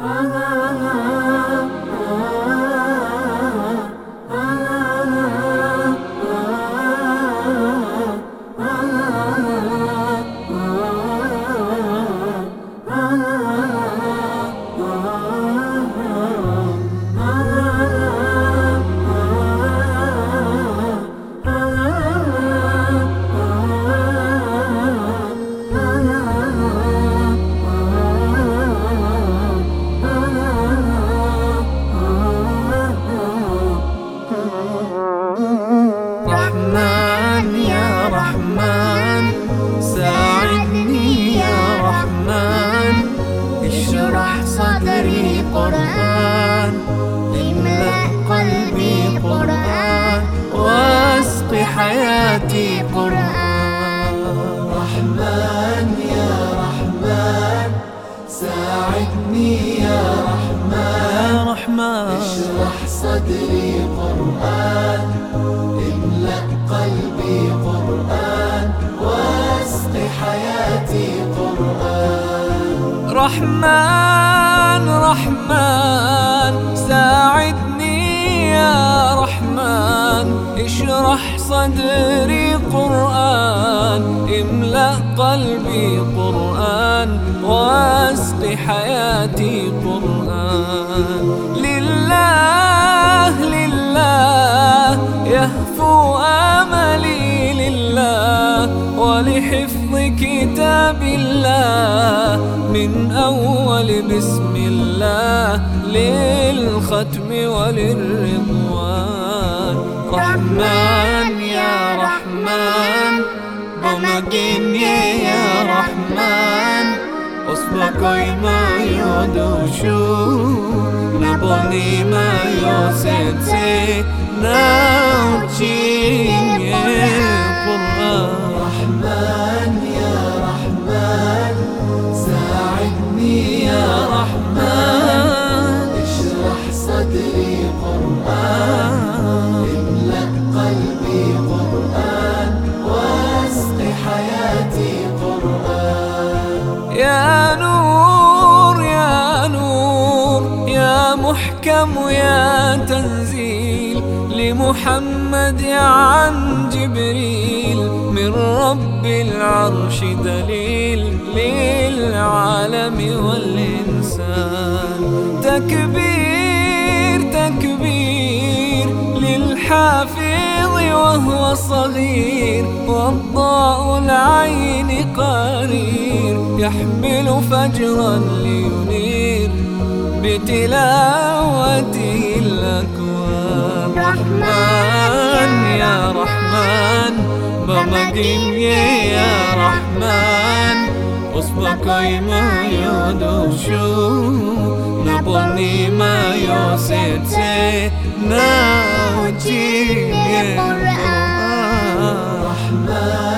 رحمن قرآن املأ قلبي قرآن واسق حياتي قرآن رحمن يا رحمن. ساعدني يا رحمن. يا رحمن. اشرح صدري قرآن املأ قلبي قرآن واسق حياتي قرآن رحمن. رحمن ساعدني يا رحمن. اشرح صدري قرآن املأ قلبي قرآن واسق حياتي قرآن. من أول بسم الله للختم وللرضوان. رحمن يا رحمن بمجين يا رحمن. أصبحك ما يدوشو نبني ما يوسيتي ناوتشين يا نور يا نور يا محكم يا تنزيل لمحمد عن جبريل من رب العرش دليل للعالم والإنسان. تكبير تكبير للحافظ وهو صغير والضاء العين قرير يحمل فجرا لينير بتلاوته الأكوان. رحمن يا رحمن بمجين يا رحمن أصبحك ما يدوشو نبني ما يوسيتي ناوتي رحمن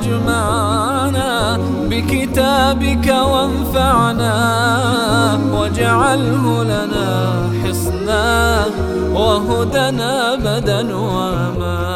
أجمعنا بكتابك وانفعنا واجعله لنا حصنا وهدنا ابدا وامنا